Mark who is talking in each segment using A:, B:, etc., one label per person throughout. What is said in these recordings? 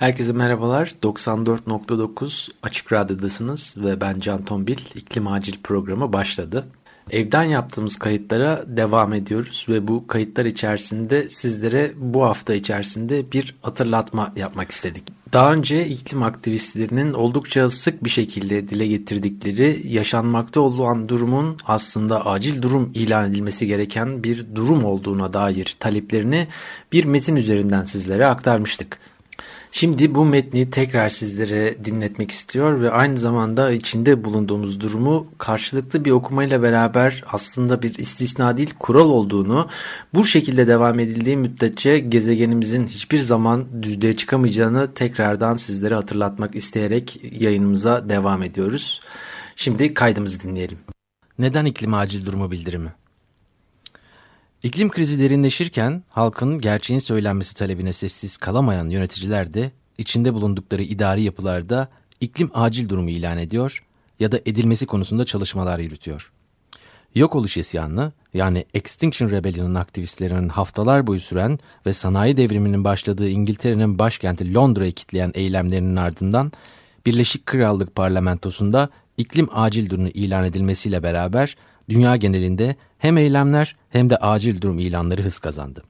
A: Herkese merhabalar. 94.9 Açık Radyo'dasınız ve ben Can Tombil. İklim Acil programı başladı. Evden yaptığımız kayıtlara devam ediyoruz ve bu kayıtlar içerisinde sizlere bu hafta içerisinde bir hatırlatma yapmak istedik. Daha önce iklim aktivistlerinin oldukça sık bir şekilde dile getirdikleri yaşanmakta olan durumun aslında acil durum ilan edilmesi gereken bir durum olduğuna dair taleplerini bir metin üzerinden sizlere aktarmıştık. Şimdi bu metni tekrar sizlere dinletmek istiyor ve aynı zamanda içinde bulunduğumuz durumu karşılıklı bir okumayla beraber aslında bir istisna değil kural olduğunu bu şekilde devam edildiği müddetçe gezegenimizin hiçbir zaman düzlüğe çıkamayacağını tekrardan sizlere hatırlatmak isteyerek yayınımıza devam ediyoruz. Şimdi kaydımızı dinleyelim. Neden iklim acil durumu bildirimi? İklim krizi derinleşirken halkın gerçeğin söylenmesi talebine sessiz kalamayan yöneticiler de içinde bulundukları idari yapılarda iklim acil durumu ilan ediyor ya da edilmesi konusunda çalışmalar yürütüyor. Yok oluş isyanı yani Extinction Rebellion'ın aktivistlerinin haftalar boyu süren ve sanayi devriminin başladığı İngiltere'nin başkenti Londra'yı kitleyen eylemlerinin ardından Birleşik Krallık Parlamentosu'nda iklim acil durumu ilan edilmesiyle beraber dünya genelinde hem eylemler hem de acil durum ilanları hız kazandı.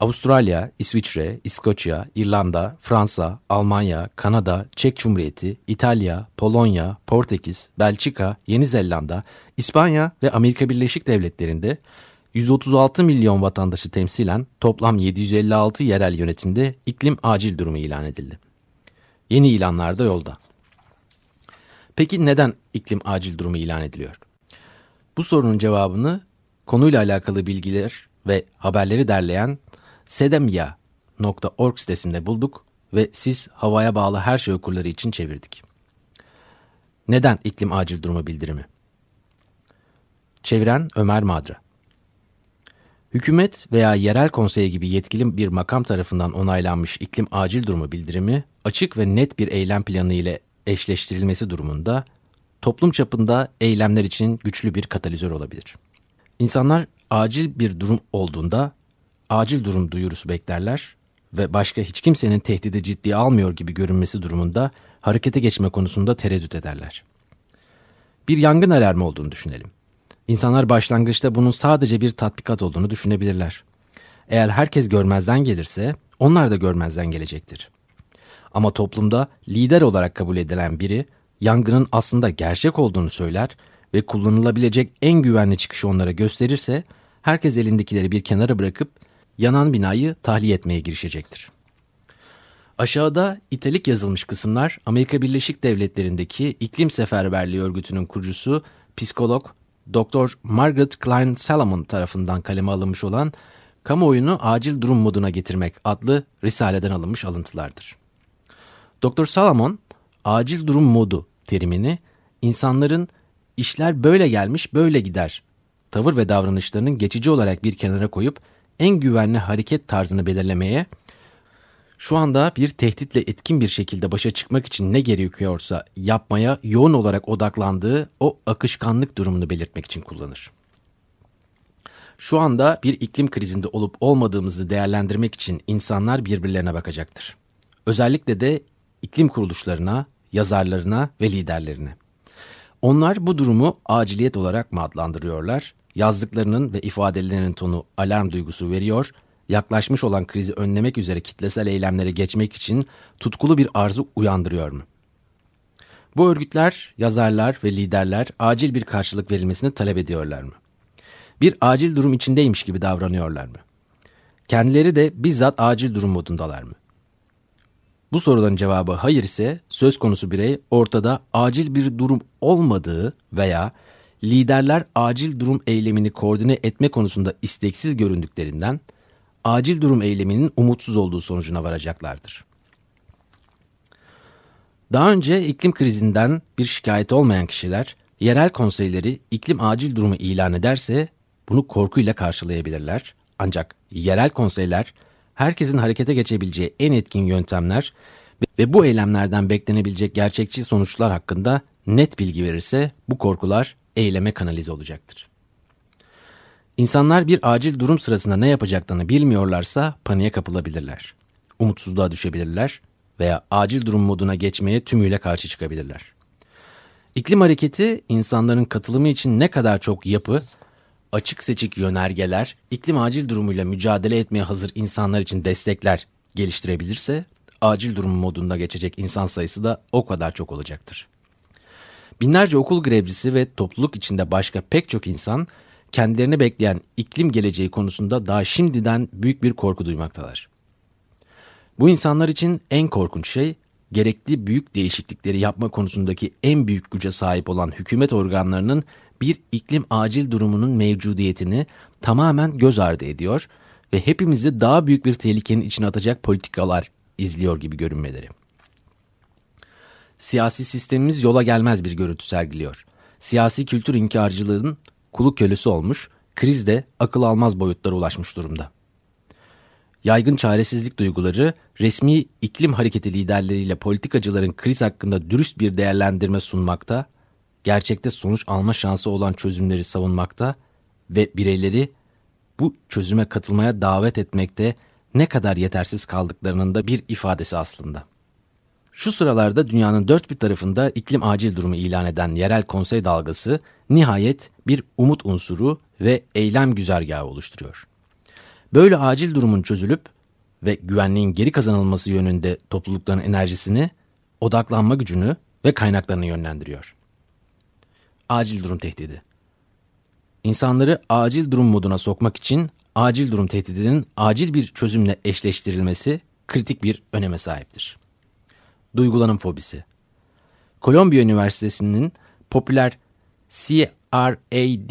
A: Avustralya, İsviçre, İskoçya, İrlanda, Fransa, Almanya, Kanada, Çek Cumhuriyeti, İtalya, Polonya, Portekiz, Belçika, Yeni Zelanda, İspanya ve Amerika Birleşik Devletleri'nde 136 milyon vatandaşı temsilen toplam 756 yerel yönetimde iklim acil durumu ilan edildi. Yeni ilanlar da yolda. Peki neden iklim acil durumu ilan ediliyor? Bu sorunun cevabını konuyla alakalı bilgiler ve haberleri derleyen sedemya.org sitesinde bulduk ve siz havaya bağlı her şey okurları için çevirdik. Neden iklim acil durumu bildirimi? Çeviren Ömer Madra. Hükümet veya yerel konsey gibi yetkili bir makam tarafından onaylanmış iklim acil durumu bildirimi açık ve net bir eylem planı ile eşleştirilmesi durumunda toplum çapında eylemler için güçlü bir katalizör olabilir. İnsanlar acil bir durum olduğunda acil durum duyurusu beklerler ve başka hiç kimsenin tehdidi ciddiye almıyor gibi görünmesi durumunda harekete geçme konusunda tereddüt ederler. Bir yangın alarmı olduğunu düşünelim. İnsanlar başlangıçta bunun sadece bir tatbikat olduğunu düşünebilirler. Eğer herkes görmezden gelirse onlar da görmezden gelecektir. Ama toplumda lider olarak kabul edilen biri yangının aslında gerçek olduğunu söyler ve kullanılabilecek en güvenli çıkışı onlara gösterirse herkes elindekileri bir kenara bırakıp yanan binayı tahliye etmeye girişecektir. Aşağıda italik yazılmış kısımlar Amerika Birleşik Devletleri'ndeki İklim Seferberliği Örgütü'nün kurucusu psikolog Dr. Margaret Klein Salomon tarafından kaleme alınmış olan Kamuoyunu Acil Durum Moduna Getirmek adlı risaleden alınmış alıntılardır. Dr. Salomon, acil durum modu terimini insanların işler böyle gelmiş böyle gider tavır ve davranışlarının geçici olarak bir kenara koyup en güvenli hareket tarzını belirlemeye, şu anda bir tehditle etkin bir şekilde başa çıkmak için ne gerekiyorsa yapmaya yoğun olarak odaklandığı o akışkanlık durumunu belirtmek için kullanır. Şu anda bir iklim krizinde olup olmadığımızı değerlendirmek için insanlar birbirlerine bakacaktır. Özellikle de iklim kuruluşlarına, yazarlarına ve liderlerine. Onlar bu durumu aciliyet olarak mı adlandırıyorlar yazdıklarının ve ifadelerinin tonu alarm duygusu veriyor, yaklaşmış olan krizi önlemek üzere kitlesel eylemlere geçmek için tutkulu bir arzu uyandırıyor mu? Bu örgütler, yazarlar ve liderler acil bir karşılık verilmesini talep ediyorlar mı? Bir acil durum içindeymiş gibi davranıyorlar mı? Kendileri de bizzat acil durum modundalar mı? Bu soruların cevabı hayır ise söz konusu birey ortada acil bir durum olmadığı veya liderler acil durum eylemini koordine etme konusunda isteksiz göründüklerinden acil durum eyleminin umutsuz olduğu sonucuna varacaklardır. Daha önce iklim krizinden bir şikayet olmayan kişiler yerel konseyleri iklim acil durumu ilan ederse bunu korkuyla karşılayabilirler. Ancak yerel konseyler herkesin harekete geçebileceği en etkin yöntemler ve bu eylemlerden beklenebilecek gerçekçi sonuçlar hakkında net bilgi verirse bu korkular eyleme kanalize olacaktır. İnsanlar bir acil durum sırasında ne yapacaklarını bilmiyorlarsa paniğe kapılabilirler. Umutsuzluğa düşebilirler veya acil durum moduna geçmeye tümüyle karşı çıkabilirler. İklim hareketi insanların katılımı için ne kadar çok yapı, açık seçik yönergeler, iklim acil durumuyla mücadele etmeye hazır insanlar için destekler geliştirebilirse, acil durum modunda geçecek insan sayısı da o kadar çok olacaktır. Binlerce okul grevcisi ve topluluk içinde başka pek çok insan kendilerini bekleyen iklim geleceği konusunda daha şimdiden büyük bir korku duymaktalar. Bu insanlar için en korkunç şey gerekli büyük değişiklikleri yapma konusundaki en büyük güce sahip olan hükümet organlarının bir iklim acil durumunun mevcudiyetini tamamen göz ardı ediyor ve hepimizi daha büyük bir tehlikenin içine atacak politikalar izliyor gibi görünmeleri. Siyasi sistemimiz yola gelmez bir görüntü sergiliyor. Siyasi kültür inkarcılığın kuluk kölesi olmuş, kriz de akıl almaz boyutlara ulaşmış durumda. Yaygın çaresizlik duyguları resmi iklim hareketi liderleriyle politikacıların kriz hakkında dürüst bir değerlendirme sunmakta, gerçekte sonuç alma şansı olan çözümleri savunmakta ve bireyleri bu çözüme katılmaya davet etmekte ne kadar yetersiz kaldıklarının da bir ifadesi aslında. Şu sıralarda dünyanın dört bir tarafında iklim acil durumu ilan eden yerel konsey dalgası nihayet bir umut unsuru ve eylem güzergahı oluşturuyor. Böyle acil durumun çözülüp ve güvenliğin geri kazanılması yönünde toplulukların enerjisini, odaklanma gücünü ve kaynaklarını yönlendiriyor. Acil durum tehdidi. İnsanları acil durum moduna sokmak için acil durum tehdidinin acil bir çözümle eşleştirilmesi kritik bir öneme sahiptir. Duygulanım fobisi. Kolombiya Üniversitesi'nin popüler CRAD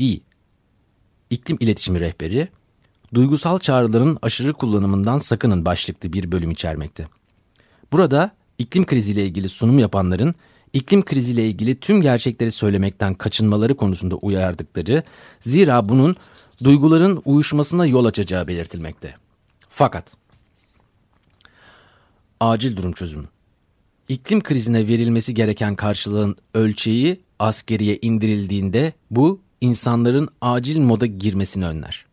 A: iklim iletişimi rehberi, duygusal çağrıların aşırı kullanımından sakının başlıklı bir bölüm içermekte. Burada iklim kriziyle ilgili sunum yapanların iklim kriziyle ilgili tüm gerçekleri söylemekten kaçınmaları konusunda uyardıkları, zira bunun duyguların uyuşmasına yol açacağı belirtilmekte. Fakat acil durum çözümü. İklim krizine verilmesi gereken karşılığın ölçeği askeriye indirildiğinde bu insanların acil moda girmesini önler.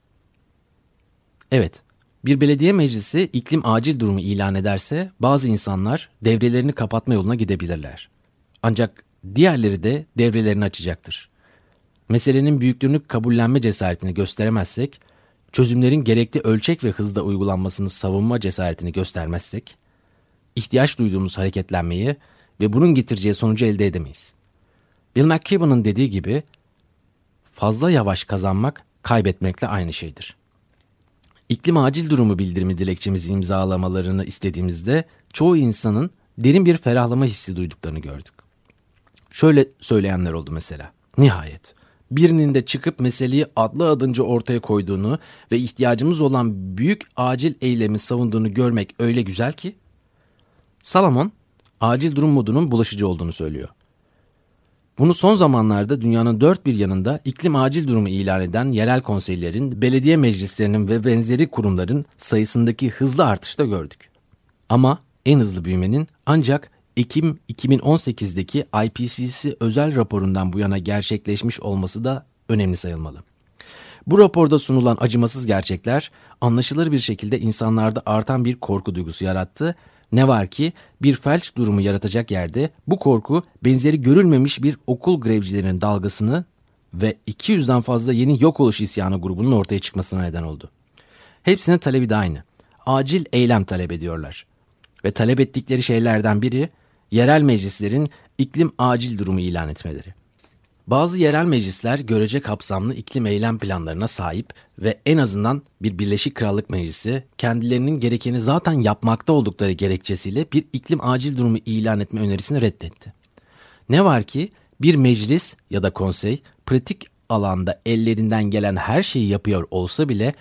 A: Evet, bir belediye meclisi iklim acil durumu ilan ederse bazı insanlar devrelerini kapatma yoluna gidebilirler. Ancak diğerleri de devrelerini açacaktır. Meselenin büyüklüğünü kabullenme cesaretini gösteremezsek, çözümlerin gerekli ölçek ve hızda uygulanmasını savunma cesaretini göstermezsek, ihtiyaç duyduğumuz hareketlenmeyi ve bunun getireceği sonucu elde edemeyiz. Bill McKibben'ın dediği gibi, fazla yavaş kazanmak kaybetmekle aynı şeydir. İklim acil durumu bildirimi dilekçemizi imzalamalarını istediğimizde çoğu insanın derin bir ferahlama hissi duyduklarını gördük. Şöyle söyleyenler oldu mesela. Nihayet birinin de çıkıp meseleyi adlı adınca ortaya koyduğunu ve ihtiyacımız olan büyük acil eylemi savunduğunu görmek öyle güzel ki. Salomon acil durum modunun bulaşıcı olduğunu söylüyor. Bunu son zamanlarda dünyanın dört bir yanında iklim acil durumu ilan eden yerel konseylerin, belediye meclislerinin ve benzeri kurumların sayısındaki hızlı artışta gördük. Ama en hızlı büyümenin ancak Ekim 2018'deki IPCC özel raporundan bu yana gerçekleşmiş olması da önemli sayılmalı. Bu raporda sunulan acımasız gerçekler anlaşılır bir şekilde insanlarda artan bir korku duygusu yarattı. Ne var ki bir felç durumu yaratacak yerde bu korku benzeri görülmemiş bir okul grevcilerinin dalgasını ve 200'den fazla yeni yok oluş isyanı grubunun ortaya çıkmasına neden oldu. Hepsinin talebi de aynı. Acil eylem talep ediyorlar. Ve talep ettikleri şeylerden biri yerel meclislerin iklim acil durumu ilan etmeleri. Bazı yerel meclisler görece kapsamlı iklim eylem planlarına sahip ve en azından bir Birleşik Krallık Meclisi kendilerinin gerekeni zaten yapmakta oldukları gerekçesiyle bir iklim acil durumu ilan etme önerisini reddetti. Ne var ki bir meclis ya da konsey pratik alanda ellerinden gelen her şeyi yapıyor olsa bile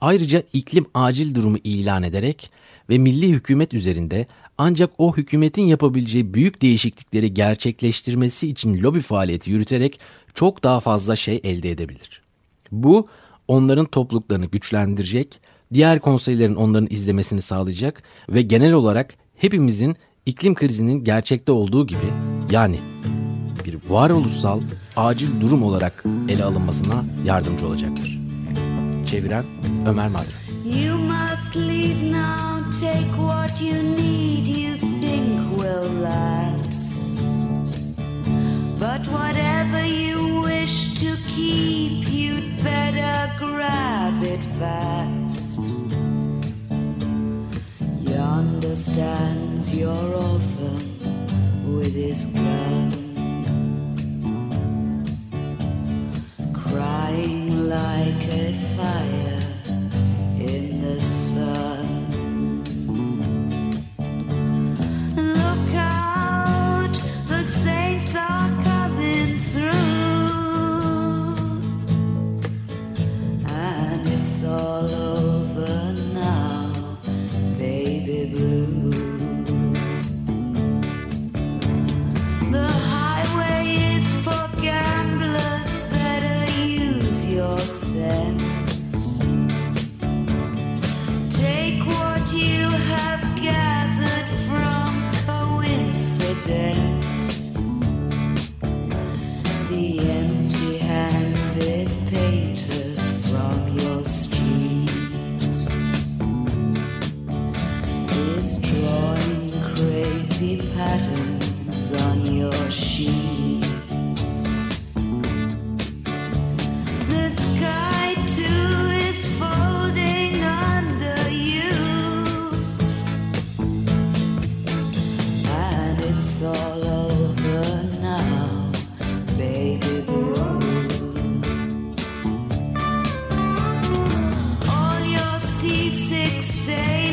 B: ayrıca iklim acil durumu ilan ederek ve milli hükümet üzerinde ancak o hükümetin yapabileceği büyük değişiklikleri gerçekleştirmesi için lobi faaliyeti yürüterek çok daha fazla şey elde edebilir. Bu onların topluluklarını güçlendirecek, diğer konseylerin onların izlemesini sağlayacak ve genel olarak hepimizin iklim krizinin gerçekte olduğu gibi yani bir varoluşsal acil durum olarak ele alınmasına yardımcı olacaktır. Çeviren Ömer Madra You must leave now, take what you need you think will last. But whatever you wish to keep, you'd better grab it fast. Yonder stands your orphan with his gun. six, eight.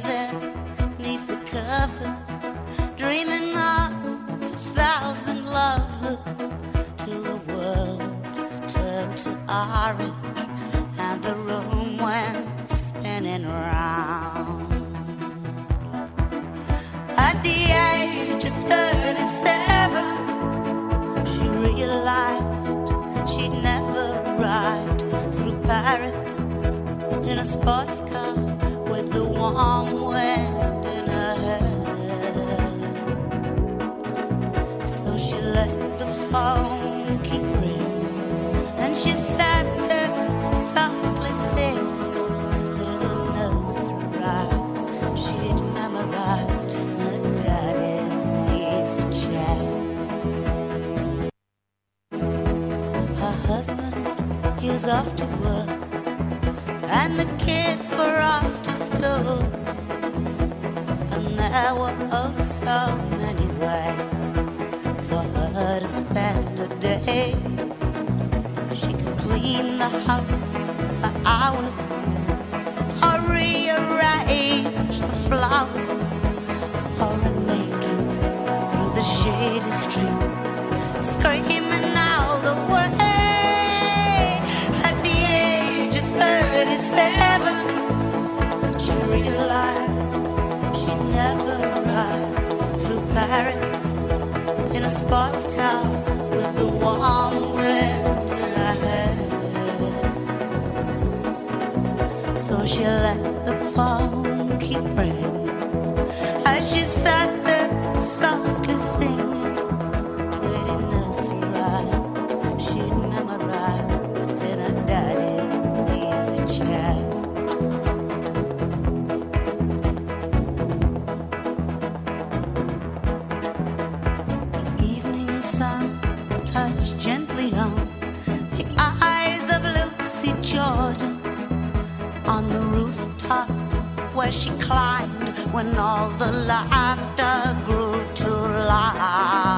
B: There neath the covers, dreaming of a thousand lovers, till the world turned to orange and the room went spinning round. At the age of 37, she realized she'd never ride through Paris in a sports car warm wind. So she let the phone keep ringing, and she sat there softly singing little nursery rhymes she'd memorized her daddy's easy chair. Her husband, he was off to work, and the kids were off Were oh so many ways for her to spend a day. She could clean the house for hours, or rearrange the flowers, or a naked through the shady street screaming all the way. At the age of 37, she realized Paris in a sports car with the warm wind in her hair. So she let gently on the eyes of Lucy Jordan on the rooftop where she climbed when all the laughter grew too loud.